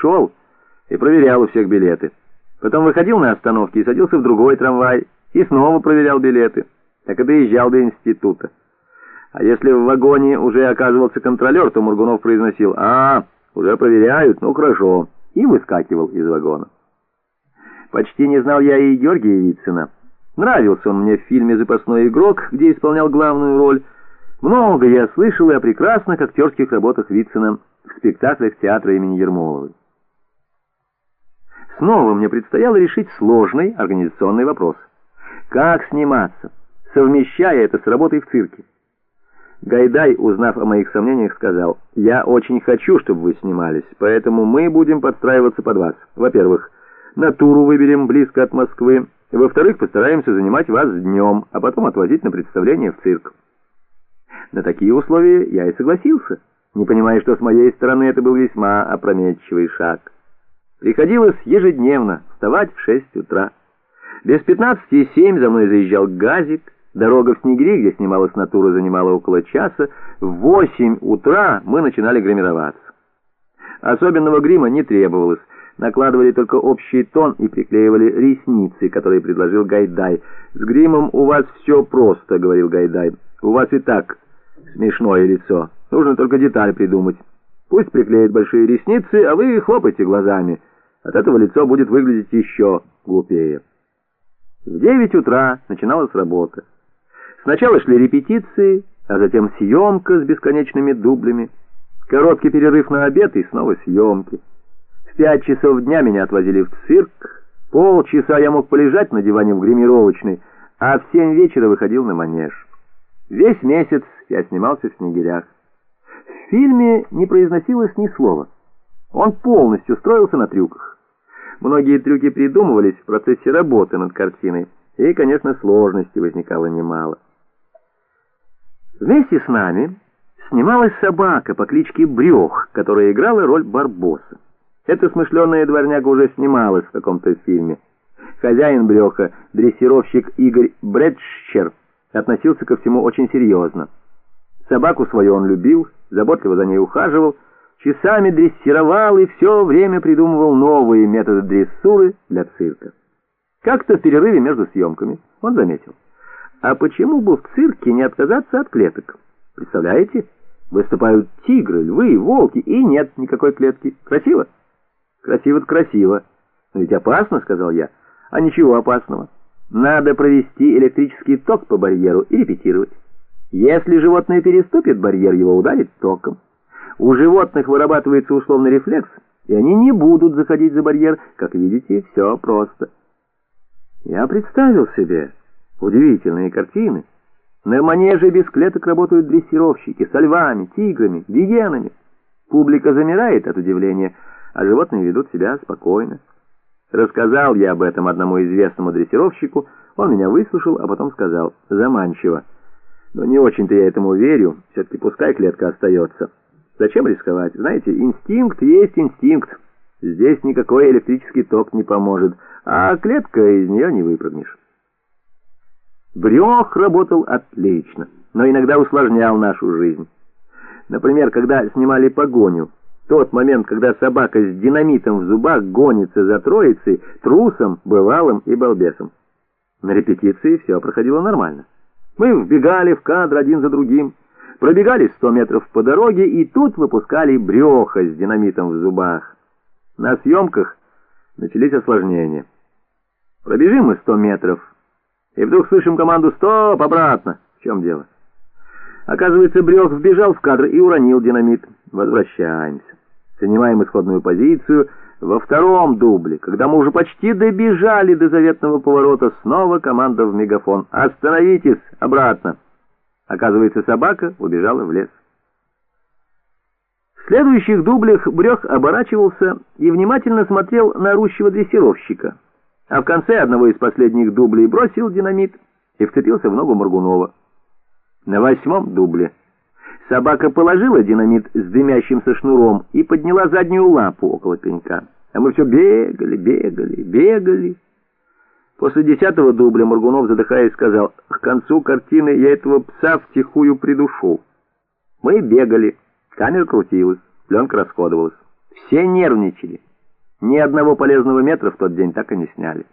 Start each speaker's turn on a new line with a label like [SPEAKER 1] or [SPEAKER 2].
[SPEAKER 1] шел и проверял у всех билеты. Потом выходил на остановке и садился в другой трамвай, и снова проверял билеты. Так и доезжал до института. А если в вагоне уже оказывался контролер, то Мургунов произносил «А, уже проверяют, ну хорошо», и выскакивал из вагона. Почти не знал я и Георгия Вицина. Нравился он мне в фильме «Запасной игрок», где исполнял главную роль. Много я слышал и о прекрасных актерских работах Вицина в спектаклях театра имени Ермоловой. Снова мне предстояло решить сложный организационный вопрос. Как сниматься, совмещая это с работой в цирке? Гайдай, узнав о моих сомнениях, сказал, «Я очень хочу, чтобы вы снимались, поэтому мы будем подстраиваться под вас. Во-первых, натуру выберем близко от Москвы. Во-вторых, постараемся занимать вас днем, а потом отвозить на представление в цирк». На такие условия я и согласился, не понимая, что с моей стороны это был весьма опрометчивый шаг. Приходилось ежедневно вставать в шесть утра. Без пятнадцати семь за мной заезжал газик, Дорога в Снегири, где снималась натура, занимала около часа. В восемь утра мы начинали гримироваться. Особенного грима не требовалось. Накладывали только общий тон и приклеивали ресницы, которые предложил Гайдай. «С гримом у вас все просто», — говорил Гайдай. «У вас и так смешное лицо. Нужно только деталь придумать. Пусть приклеят большие ресницы, а вы хлопайте глазами. От этого лицо будет выглядеть еще глупее». В девять утра начиналась работа. Сначала шли репетиции, а затем съемка с бесконечными дублями. Короткий перерыв на обед и снова съемки. В пять часов дня меня отвозили в цирк. Полчаса я мог полежать на диване в гримировочной, а в семь вечера выходил на манеж. Весь месяц я снимался в «Снегирях». В фильме не произносилось ни слова. Он полностью строился на трюках. Многие трюки придумывались в процессе работы над картиной, и, конечно, сложностей возникало немало. Вместе с нами снималась собака по кличке Брюх, которая играла роль Барбоса. Эта смышленая дворняга уже снималась в каком-то фильме. Хозяин Брюха, дрессировщик Игорь Бредшчер, относился ко всему очень серьезно. Собаку свою он любил, заботливо за ней ухаживал, часами дрессировал и все время придумывал новые методы дрессуры для цирка. Как-то в перерыве между съемками он заметил — а почему бы в цирке не отказаться от клеток? Представляете? Выступают тигры, львы, волки, и нет никакой клетки. Красиво? Красиво-то красиво. Но ведь опасно, сказал я. А ничего опасного. Надо провести электрический ток по барьеру и репетировать. Если животное переступит барьер, его ударит током. У животных вырабатывается условный рефлекс, и они не будут заходить за барьер. Как видите, все просто. Я представил себе... Удивительные картины. На манеже без клеток работают дрессировщики со львами, тиграми, гиенами. Публика замирает от удивления, а животные ведут себя спокойно. Рассказал я об этом одному известному дрессировщику, он меня выслушал, а потом сказал, заманчиво. Но не очень-то я этому верю, все-таки пускай клетка остается. Зачем рисковать? Знаете, инстинкт есть инстинкт. Здесь никакой электрический ток не поможет, а клетка из нее не выпрыгнешь. Брех работал отлично, но иногда усложнял нашу жизнь. Например, когда снимали погоню, тот момент, когда собака с динамитом в зубах гонится за троицей, трусом, бывалым и балбесом. На репетиции все проходило нормально. Мы вбегали в кадр один за другим, пробегали сто метров по дороге и тут выпускали бреха с динамитом в зубах. На съемках начались осложнения. Пробежим мы сто метров, и вдруг слышим команду «Стоп! Обратно!» В чем дело? Оказывается, Брех вбежал в кадр и уронил динамит. Возвращаемся. Занимаем исходную позицию. Во втором дубле, когда мы уже почти добежали до заветного поворота, снова команда в мегафон «Остановитесь! Обратно!» Оказывается, собака убежала в лес. В следующих дублях Брех оборачивался и внимательно смотрел на орущего дрессировщика а в конце одного из последних дублей бросил динамит и вцепился в ногу Моргунова. На восьмом дубле собака положила динамит с дымящимся шнуром и подняла заднюю лапу около пенька. А мы все бегали, бегали, бегали. После десятого дубля Моргунов, задыхаясь, сказал, «К концу картины я этого пса втихую придушу». Мы бегали, камера крутилась, пленка расходовалась. Все нервничали. Ни одного полезного метра в тот день так и не сняли.